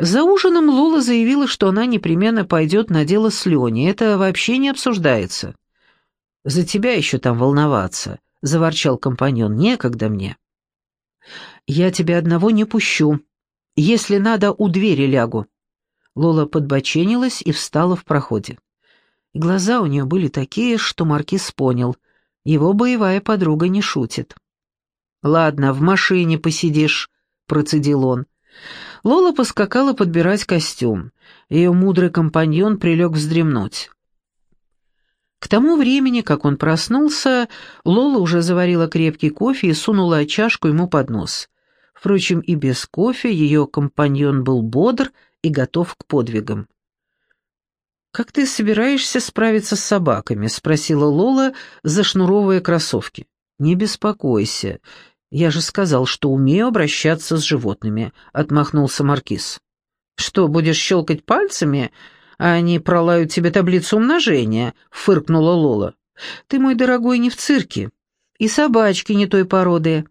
За ужином Лола заявила, что она непременно пойдет на дело с Леней. Это вообще не обсуждается. «За тебя еще там волноваться», — заворчал компаньон. «Некогда мне». «Я тебя одного не пущу. Если надо, у двери лягу». Лола подбоченилась и встала в проходе. глаза у нее были такие, что Маркиз понял. Его боевая подруга не шутит. «Ладно, в машине посидишь», — процедил он. Лола поскакала подбирать костюм. Ее мудрый компаньон прилег вздремнуть. К тому времени, как он проснулся, Лола уже заварила крепкий кофе и сунула чашку ему под нос. Впрочем, и без кофе ее компаньон был бодр и готов к подвигам. «Как ты собираешься справиться с собаками?» — спросила Лола, зашнуровывая кроссовки. «Не беспокойся. Я же сказал, что умею обращаться с животными», — отмахнулся Маркиз. «Что, будешь щелкать пальцами, а они пролают тебе таблицу умножения?» — фыркнула Лола. «Ты, мой дорогой, не в цирке. И собачки не той породы».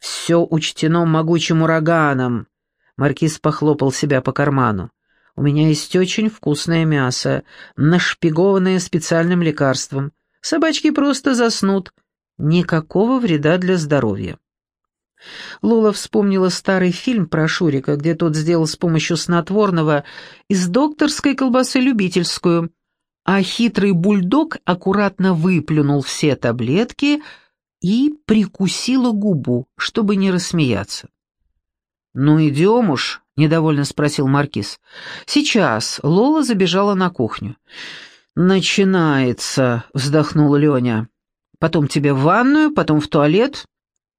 «Все учтено могучим ураганом», — Маркиз похлопал себя по карману. «У меня есть очень вкусное мясо, нашпигованное специальным лекарством. Собачки просто заснут, Никакого вреда для здоровья. Лола вспомнила старый фильм про Шурика, где тот сделал с помощью снотворного из докторской колбасы любительскую, а хитрый бульдог аккуратно выплюнул все таблетки и прикусила губу, чтобы не рассмеяться. «Ну, идем уж», — недовольно спросил Маркиз. «Сейчас». Лола забежала на кухню. «Начинается», — вздохнула Леня. Потом тебе в ванную, потом в туалет.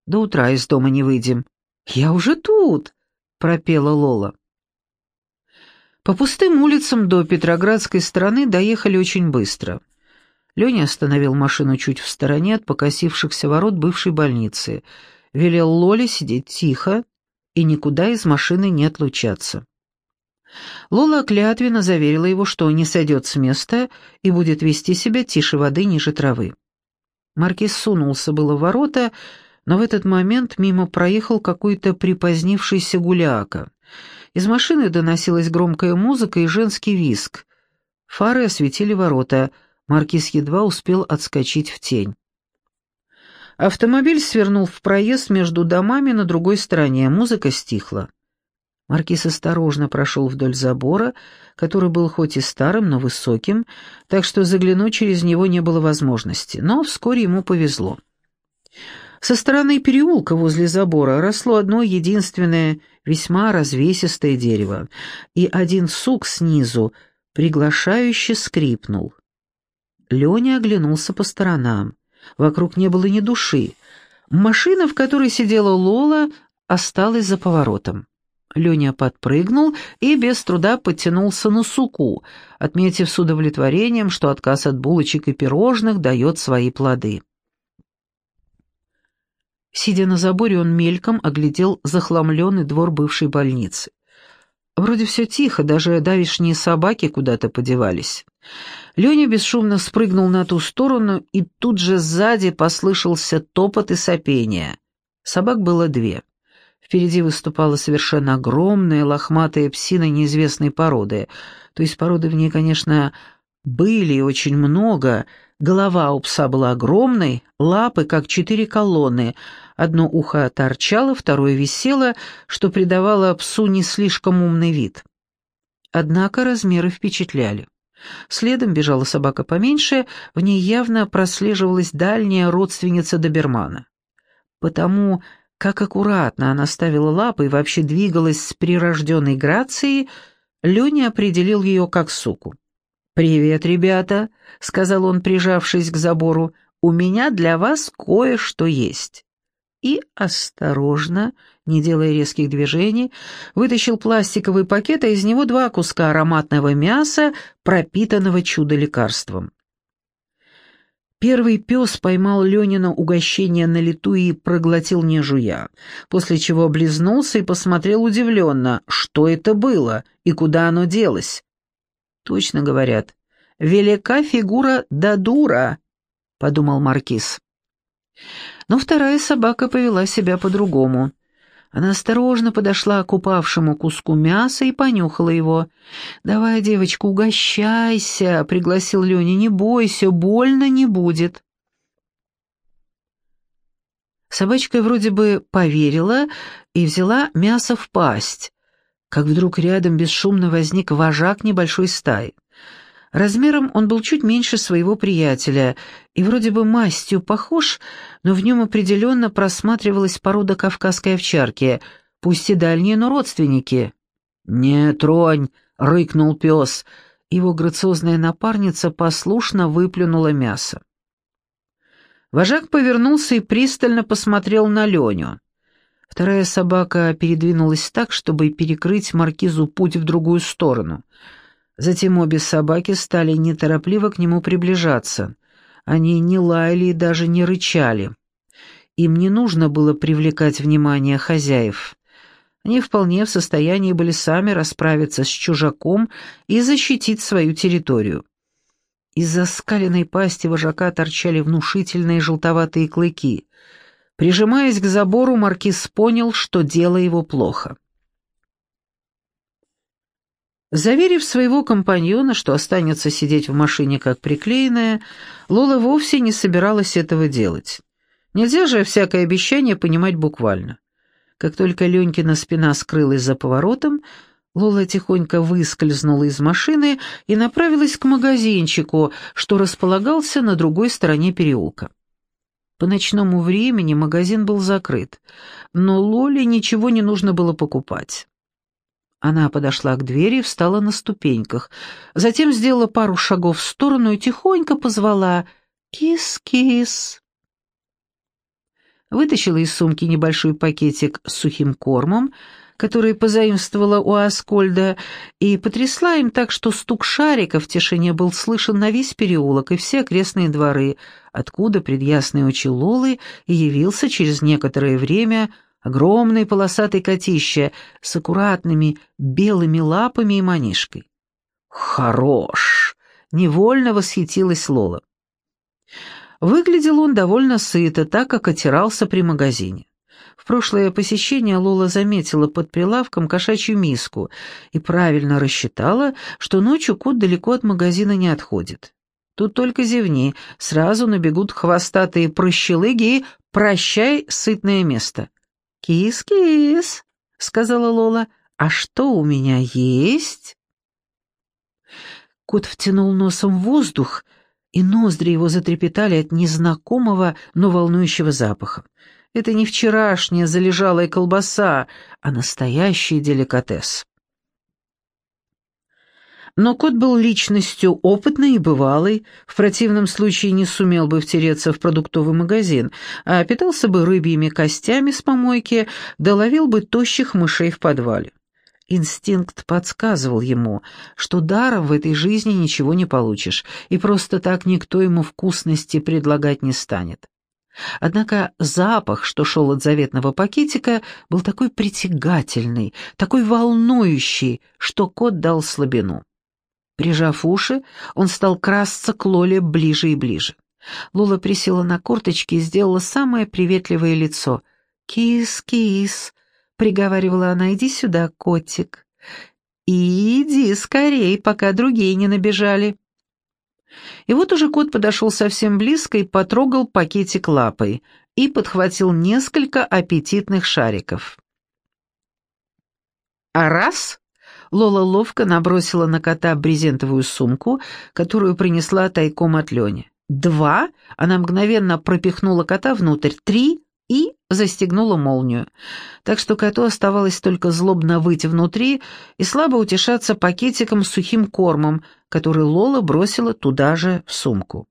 До утра из дома не выйдем». «Я уже тут», — пропела Лола. По пустым улицам до Петроградской стороны доехали очень быстро. Леня остановил машину чуть в стороне от покосившихся ворот бывшей больницы, велел Лоле сидеть тихо и никуда из машины не отлучаться. Лола клятвенно заверила его, что не сойдет с места и будет вести себя тише воды ниже травы. Маркиз сунулся было в ворота, но в этот момент мимо проехал какой-то припозднившийся гуляка. Из машины доносилась громкая музыка и женский виск. Фары осветили ворота. Маркиз едва успел отскочить в тень. Автомобиль свернул в проезд между домами на другой стороне. Музыка стихла. Маркиз осторожно прошел вдоль забора, который был хоть и старым, но высоким, так что заглянуть через него не было возможности, но вскоре ему повезло. Со стороны переулка возле забора росло одно единственное весьма развесистое дерево, и один сук снизу приглашающе скрипнул. Леня оглянулся по сторонам. Вокруг не было ни души. Машина, в которой сидела Лола, осталась за поворотом. Леня подпрыгнул и без труда подтянулся на суку, отметив с удовлетворением, что отказ от булочек и пирожных дает свои плоды. Сидя на заборе, он мельком оглядел захламленный двор бывшей больницы. Вроде все тихо, даже давишние собаки куда-то подевались. Леня бесшумно спрыгнул на ту сторону, и тут же сзади послышался топот и сопение. Собак было две. Впереди выступала совершенно огромная лохматая псина неизвестной породы. То есть породы в ней, конечно, были очень много. Голова у пса была огромной, лапы как четыре колонны. Одно ухо торчало, второе висело, что придавало псу не слишком умный вид. Однако размеры впечатляли. Следом бежала собака поменьше, в ней явно прослеживалась дальняя родственница добермана. Потому как аккуратно она ставила лапы и вообще двигалась с прирожденной грацией, Леня определил ее как суку. «Привет, ребята», — сказал он, прижавшись к забору, — «у меня для вас кое-что есть». И осторожно, не делая резких движений, вытащил пластиковый пакет, а из него два куска ароматного мяса, пропитанного чудо-лекарством. Первый пес поймал Ленина угощение на лету и проглотил не жуя, после чего облизнулся и посмотрел удивленно, что это было и куда оно делось. «Точно говорят, велика фигура да дура», — подумал Маркиз. Но вторая собака повела себя по-другому. Она осторожно подошла к упавшему куску мяса и понюхала его. «Давай, девочка, угощайся», — пригласил Леня. «Не бойся, больно не будет». Собачка вроде бы поверила и взяла мясо в пасть, как вдруг рядом бесшумно возник вожак небольшой стаи. Размером он был чуть меньше своего приятеля и вроде бы мастью похож, но в нем определенно просматривалась порода кавказской овчарки, пусть и дальние, но родственники. «Не тронь!» — рыкнул пес. Его грациозная напарница послушно выплюнула мясо. Вожак повернулся и пристально посмотрел на Леню. Вторая собака передвинулась так, чтобы перекрыть маркизу путь в другую сторону — Затем обе собаки стали неторопливо к нему приближаться. Они не лаяли и даже не рычали. Им не нужно было привлекать внимание хозяев. Они вполне в состоянии были сами расправиться с чужаком и защитить свою территорию. Из-за скаленной пасти вожака торчали внушительные желтоватые клыки. Прижимаясь к забору, маркиз понял, что дело его плохо. Заверив своего компаньона, что останется сидеть в машине как приклеенная, Лола вовсе не собиралась этого делать. Нельзя же всякое обещание понимать буквально. Как только Ленькина спина скрылась за поворотом, Лола тихонько выскользнула из машины и направилась к магазинчику, что располагался на другой стороне переулка. По ночному времени магазин был закрыт, но Лоле ничего не нужно было покупать. Она подошла к двери и встала на ступеньках. Затем сделала пару шагов в сторону и тихонько позвала «Кис-кис». Вытащила из сумки небольшой пакетик с сухим кормом, который позаимствовала у Аскольда, и потрясла им так, что стук шарика в тишине был слышен на весь переулок и все окрестные дворы, откуда предъясные очи Лолы явился через некоторое время огромный полосатый котище с аккуратными белыми лапами и манишкой. «Хорош!» — невольно восхитилась Лола. Выглядел он довольно сыто, так как отирался при магазине. В прошлое посещение Лола заметила под прилавком кошачью миску и правильно рассчитала, что ночью кот далеко от магазина не отходит. Тут только зевни, сразу набегут хвостатые прощелыги и «прощай, сытное место». «Кис-кис», — сказала Лола, — «а что у меня есть?» Кот втянул носом воздух, и ноздри его затрепетали от незнакомого, но волнующего запаха. Это не вчерашняя залежалая колбаса, а настоящий деликатес. Но кот был личностью опытной и бывалой, в противном случае не сумел бы втереться в продуктовый магазин, а питался бы рыбьими костями с помойки, да ловил бы тощих мышей в подвале. Инстинкт подсказывал ему, что даром в этой жизни ничего не получишь, и просто так никто ему вкусности предлагать не станет. Однако запах, что шел от заветного пакетика, был такой притягательный, такой волнующий, что кот дал слабину. Прижав уши, он стал красться к Лоле ближе и ближе. Лола присела на корточки и сделала самое приветливое лицо. «Кис-кис», — приговаривала она, — «иди сюда, котик». «Иди скорей, пока другие не набежали». И вот уже кот подошел совсем близко и потрогал пакетик лапой и подхватил несколько аппетитных шариков. А раз Лола ловко набросила на кота брезентовую сумку, которую принесла тайком от Лени. «Два!» — она мгновенно пропихнула кота внутрь. «Три!» и застегнула молнию. Так что коту оставалось только злобно выйти внутри и слабо утешаться пакетиком с сухим кормом, который Лола бросила туда же в сумку.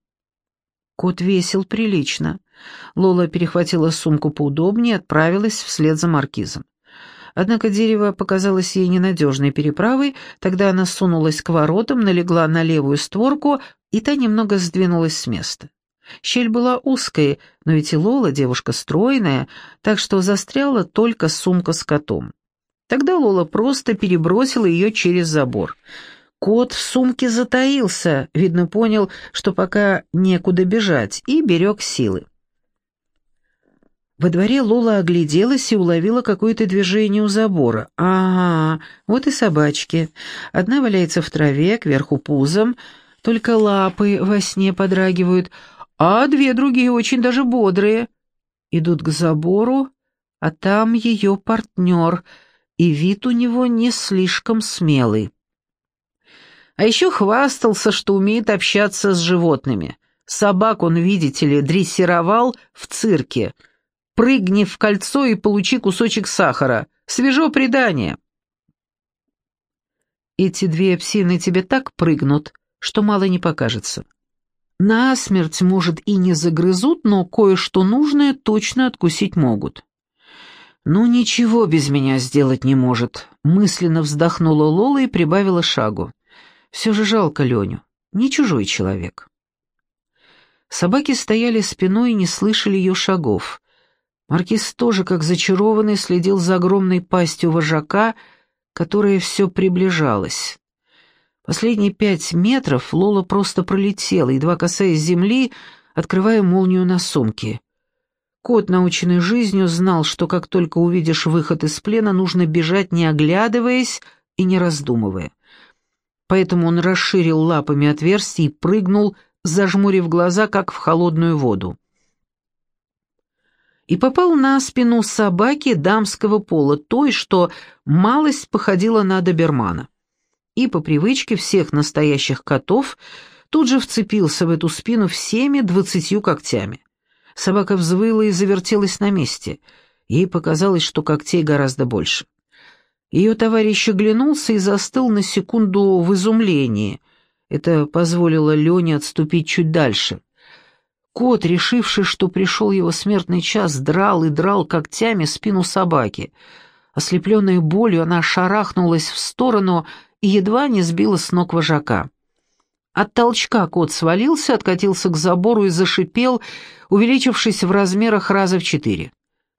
Кот весил прилично. Лола перехватила сумку поудобнее и отправилась вслед за маркизом. Однако дерево показалось ей ненадежной переправой, тогда она сунулась к воротам, налегла на левую створку, и та немного сдвинулась с места. Щель была узкой, но ведь и Лола девушка стройная, так что застряла только сумка с котом. Тогда Лола просто перебросила ее через забор. Кот в сумке затаился, видно, понял, что пока некуда бежать, и берег силы. Во дворе Лола огляделась и уловила какое-то движение у забора. Ага, вот и собачки. Одна валяется в траве, кверху пузом, только лапы во сне подрагивают, а две другие очень даже бодрые. Идут к забору, а там ее партнер, и вид у него не слишком смелый. А еще хвастался, что умеет общаться с животными. Собак он, видите ли, дрессировал в цирке — Прыгни в кольцо и получи кусочек сахара. Свежо предание. Эти две псины тебе так прыгнут, что мало не покажется. На смерть, может, и не загрызут, но кое-что нужное точно откусить могут. «Ну, ничего без меня сделать не может», — мысленно вздохнула Лола и прибавила шагу. «Все же жалко Леню, не чужой человек». Собаки стояли спиной и не слышали ее шагов. Маркиз тоже, как зачарованный, следил за огромной пастью вожака, которая все приближалась. Последние пять метров Лола просто пролетела, едва касаясь земли, открывая молнию на сумке. Кот, наученный жизнью, знал, что как только увидишь выход из плена, нужно бежать, не оглядываясь и не раздумывая. Поэтому он расширил лапами отверстие и прыгнул, зажмурив глаза, как в холодную воду и попал на спину собаки дамского пола, той, что малость походила на добермана. И по привычке всех настоящих котов тут же вцепился в эту спину всеми двадцатью когтями. Собака взвыла и завертелась на месте. Ей показалось, что когтей гораздо больше. Ее товарищ оглянулся и застыл на секунду в изумлении. Это позволило Лене отступить чуть дальше — Кот, решивший, что пришел его смертный час, драл и драл когтями спину собаки. Ослепленная болью, она шарахнулась в сторону и едва не сбила с ног вожака. От толчка кот свалился, откатился к забору и зашипел, увеличившись в размерах раза в четыре.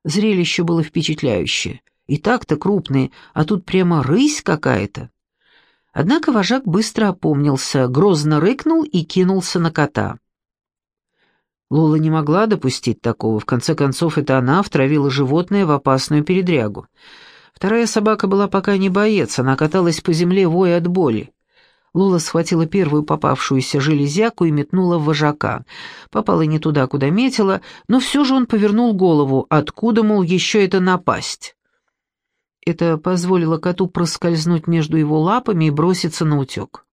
Зрелище было впечатляющее. И так-то крупный, а тут прямо рысь какая-то. Однако вожак быстро опомнился, грозно рыкнул и кинулся на кота. Лола не могла допустить такого, в конце концов это она втравила животное в опасную передрягу. Вторая собака была пока не боец, она каталась по земле, воя от боли. Лола схватила первую попавшуюся железяку и метнула в вожака. Попала не туда, куда метила, но все же он повернул голову, откуда, мол, еще это напасть. Это позволило коту проскользнуть между его лапами и броситься на утек.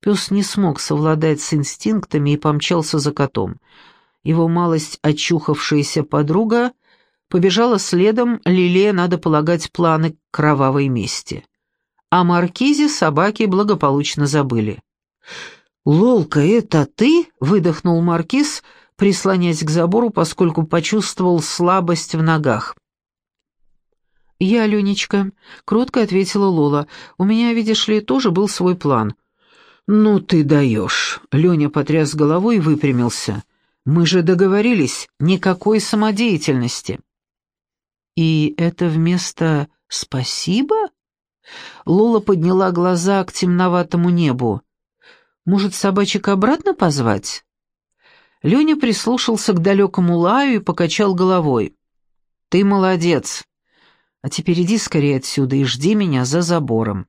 Пес не смог совладать с инстинктами и помчался за котом его малость очухавшаяся подруга побежала следом, лелея, надо полагать, планы кровавой мести. О маркизе собаки благополучно забыли. «Лолка, это ты?» — выдохнул маркиз, прислоняясь к забору, поскольку почувствовал слабость в ногах. «Я, Ленечка», — кротко ответила Лола. «У меня, видишь ли, тоже был свой план». «Ну ты даешь!» — Леня потряс головой и выпрямился. Мы же договорились, никакой самодеятельности. И это вместо «спасибо»? Лола подняла глаза к темноватому небу. Может, собачек обратно позвать? Леня прислушался к далекому лаю и покачал головой. «Ты молодец. А теперь иди скорее отсюда и жди меня за забором».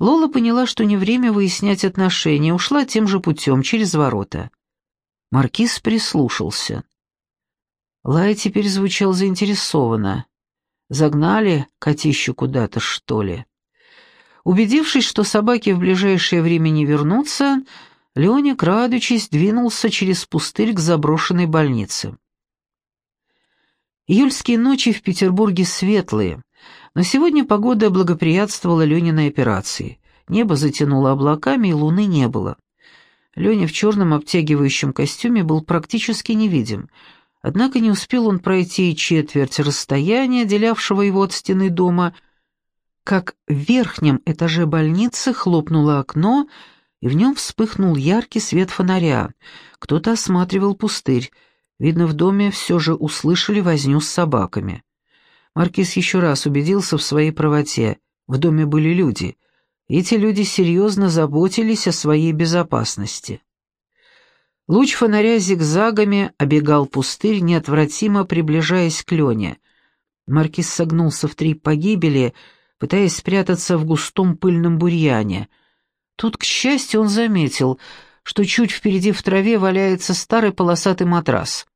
Лола поняла, что не время выяснять отношения, ушла тем же путем, через ворота. Маркиз прислушался. Лай теперь звучал заинтересованно. Загнали котищу куда-то, что ли? Убедившись, что собаки в ближайшее время не вернутся, Леня, крадучись, двинулся через пустырь к заброшенной больнице. Июльские ночи в Петербурге светлые, но сегодня погода благоприятствовала Лениной операции. Небо затянуло облаками, и луны не было. Леня в черном обтягивающем костюме был практически невидим, однако не успел он пройти и четверть расстояния, отделявшего его от стены дома, как в верхнем этаже больницы хлопнуло окно, и в нем вспыхнул яркий свет фонаря. Кто-то осматривал пустырь. Видно, в доме все же услышали возню с собаками. Маркиз еще раз убедился в своей правоте. В доме были люди — эти люди серьезно заботились о своей безопасности. Луч фонаря зигзагами обегал пустырь, неотвратимо приближаясь к Лене. Маркиз согнулся в три погибели, пытаясь спрятаться в густом пыльном бурьяне. Тут, к счастью, он заметил, что чуть впереди в траве валяется старый полосатый матрас.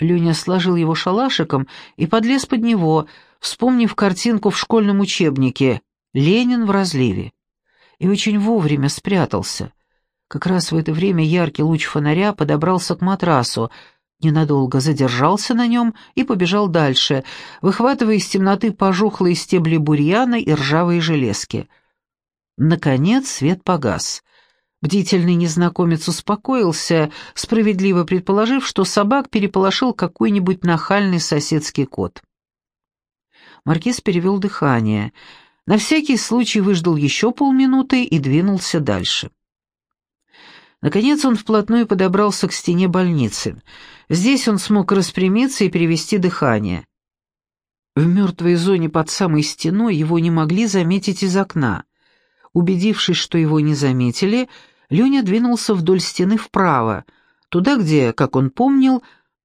Леня сложил его шалашиком и подлез под него, вспомнив картинку в школьном учебнике «Ленин в разливе». И очень вовремя спрятался. Как раз в это время яркий луч фонаря подобрался к матрасу, ненадолго задержался на нем и побежал дальше, выхватывая из темноты пожухлые стебли бурьяна и ржавые железки. Наконец свет погас. Бдительный незнакомец успокоился, справедливо предположив, что собак переполошил какой-нибудь нахальный соседский кот. Маркиз перевел дыхание. На всякий случай выждал еще полминуты и двинулся дальше. Наконец он вплотную подобрался к стене больницы. Здесь он смог распрямиться и перевести дыхание. В мертвой зоне под самой стеной его не могли заметить из окна. Убедившись, что его не заметили, Леня двинулся вдоль стены вправо, туда, где, как он помнил,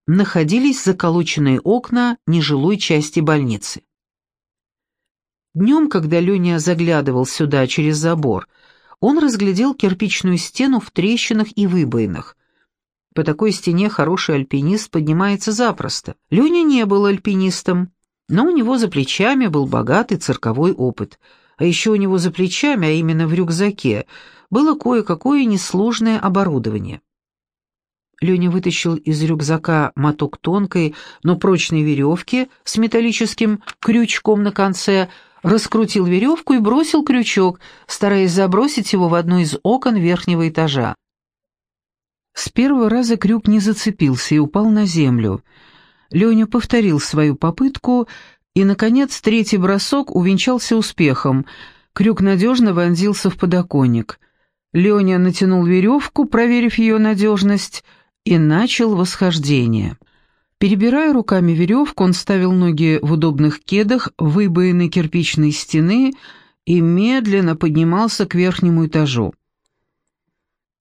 находились заколоченные окна нежилой части больницы. Днем, когда Леня заглядывал сюда через забор, он разглядел кирпичную стену в трещинах и выбоинах. По такой стене хороший альпинист поднимается запросто. Леня не был альпинистом, но у него за плечами был богатый цирковой опыт. А еще у него за плечами, а именно в рюкзаке, было кое-какое несложное оборудование. Леня вытащил из рюкзака моток тонкой, но прочной веревки с металлическим крючком на конце, раскрутил веревку и бросил крючок, стараясь забросить его в одно из окон верхнего этажа. С первого раза крюк не зацепился и упал на землю. Леня повторил свою попытку, и, наконец, третий бросок увенчался успехом. Крюк надежно вонзился в подоконник. Леня натянул веревку, проверив ее надежность, и начал восхождение. Перебирая руками веревку, он ставил ноги в удобных кедах, выбоины кирпичной стены и медленно поднимался к верхнему этажу.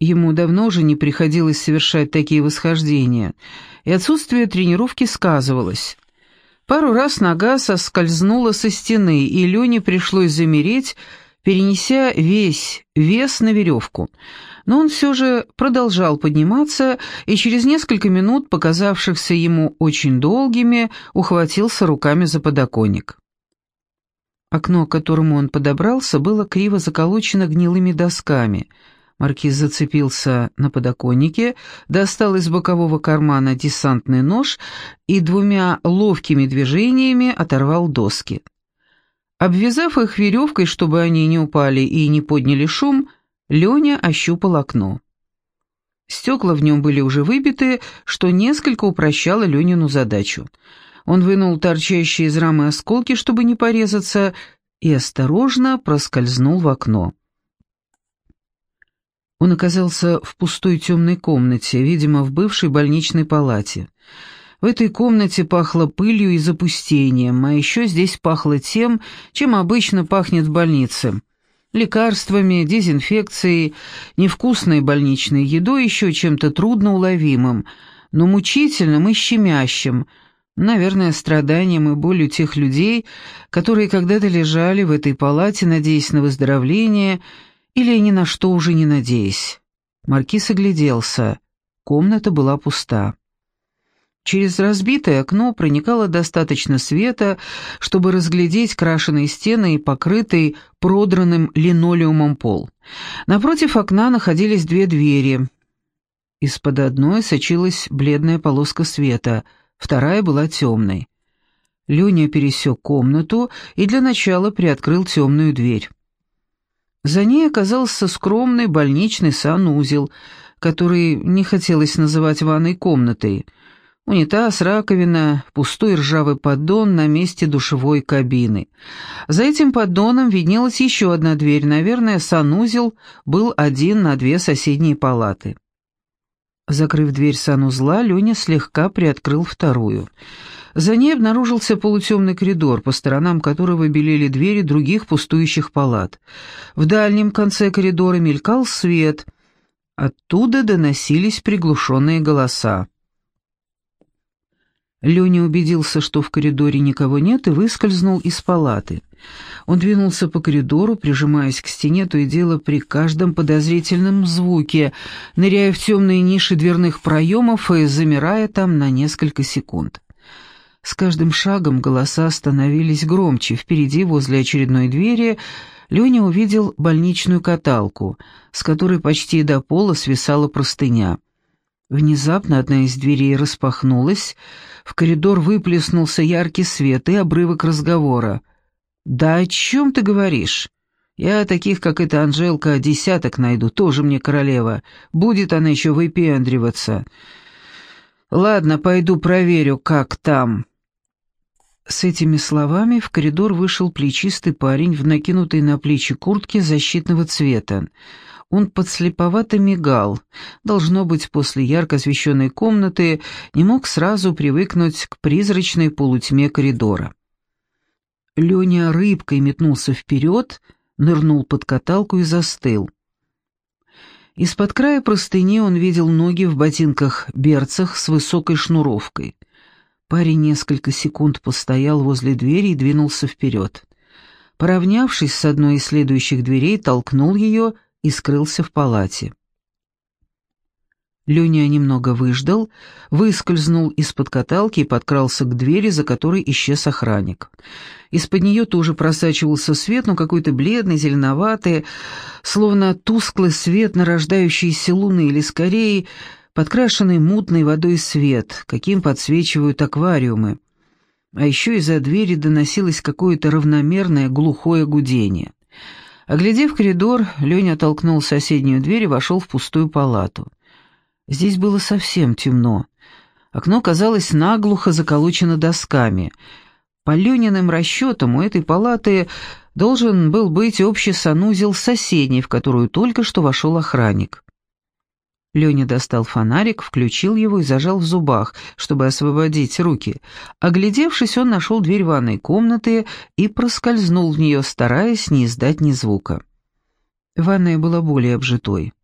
Ему давно уже не приходилось совершать такие восхождения, и отсутствие тренировки сказывалось. Пару раз нога соскользнула со стены, и Лене пришлось замереть, перенеся весь вес на веревку — но он все же продолжал подниматься и через несколько минут, показавшихся ему очень долгими, ухватился руками за подоконник. Окно, к которому он подобрался, было криво заколочено гнилыми досками. Маркиз зацепился на подоконнике, достал из бокового кармана десантный нож и двумя ловкими движениями оторвал доски. Обвязав их веревкой, чтобы они не упали и не подняли шум, Леня ощупал окно. Стекла в нем были уже выбиты, что несколько упрощало Ленину задачу. Он вынул торчащие из рамы осколки, чтобы не порезаться, и осторожно проскользнул в окно. Он оказался в пустой темной комнате, видимо, в бывшей больничной палате. В этой комнате пахло пылью и запустением, а еще здесь пахло тем, чем обычно пахнет в больнице лекарствами, дезинфекцией, невкусной больничной едой, еще чем-то трудноуловимым, но мучительным и щемящим, наверное, страданием и болью тех людей, которые когда-то лежали в этой палате, надеясь на выздоровление или ни на что уже не надеясь. Маркиз огляделся. Комната была пуста. Через разбитое окно проникало достаточно света, чтобы разглядеть крашеные стены и покрытый продранным линолеумом пол. Напротив окна находились две двери. Из-под одной сочилась бледная полоска света, вторая была темной. Леня пересек комнату и для начала приоткрыл темную дверь. За ней оказался скромный больничный санузел, который не хотелось называть ванной комнатой — Унитаз, раковина, пустой ржавый поддон на месте душевой кабины. За этим поддоном виднелась еще одна дверь, наверное, санузел был один на две соседние палаты. Закрыв дверь санузла, Леня слегка приоткрыл вторую. За ней обнаружился полутемный коридор, по сторонам которого белели двери других пустующих палат. В дальнем конце коридора мелькал свет — Оттуда доносились приглушенные голоса. Леня убедился, что в коридоре никого нет, и выскользнул из палаты. Он двинулся по коридору, прижимаясь к стене, то и дело при каждом подозрительном звуке, ныряя в темные ниши дверных проемов и замирая там на несколько секунд. С каждым шагом голоса становились громче. Впереди, возле очередной двери, Леня увидел больничную каталку, с которой почти до пола свисала простыня. Внезапно одна из дверей распахнулась, в коридор выплеснулся яркий свет и обрывок разговора. «Да о чем ты говоришь? Я таких, как эта Анжелка, десяток найду, тоже мне королева. Будет она еще выпендриваться. Ладно, пойду проверю, как там». С этими словами в коридор вышел плечистый парень в накинутой на плечи куртке защитного цвета. Он подслеповато мигал. Должно быть, после ярко освещенной комнаты не мог сразу привыкнуть к призрачной полутьме коридора. Леня рыбкой метнулся вперед, нырнул под каталку и застыл. Из-под края простыни он видел ноги в ботинках-берцах с высокой шнуровкой. Парень несколько секунд постоял возле двери и двинулся вперед. Поравнявшись с одной из следующих дверей, толкнул ее и скрылся в палате. Леня немного выждал, выскользнул из-под каталки и подкрался к двери, за которой исчез охранник. Из-под нее тоже просачивался свет, но какой-то бледный, зеленоватый, словно тусклый свет нарождающейся луны, или скорее подкрашенный мутной водой свет, каким подсвечивают аквариумы. А еще из-за двери доносилось какое-то равномерное глухое гудение. Оглядев коридор, Леня толкнул соседнюю дверь и вошел в пустую палату. Здесь было совсем темно. Окно казалось наглухо заколочено досками. По Лениным расчетам у этой палаты должен был быть общий санузел соседней, в которую только что вошел охранник. Леня достал фонарик, включил его и зажал в зубах, чтобы освободить руки. Оглядевшись, он нашел дверь ванной комнаты и проскользнул в нее, стараясь не издать ни звука. Ванная была более обжитой.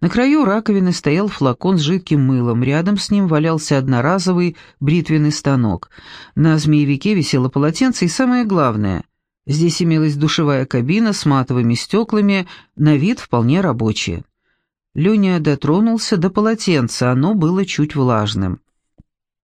На краю раковины стоял флакон с жидким мылом, рядом с ним валялся одноразовый бритвенный станок. На змеевике висело полотенце, и самое главное — здесь имелась душевая кабина с матовыми стеклами, на вид вполне рабочая. Леня дотронулся до полотенца, оно было чуть влажным.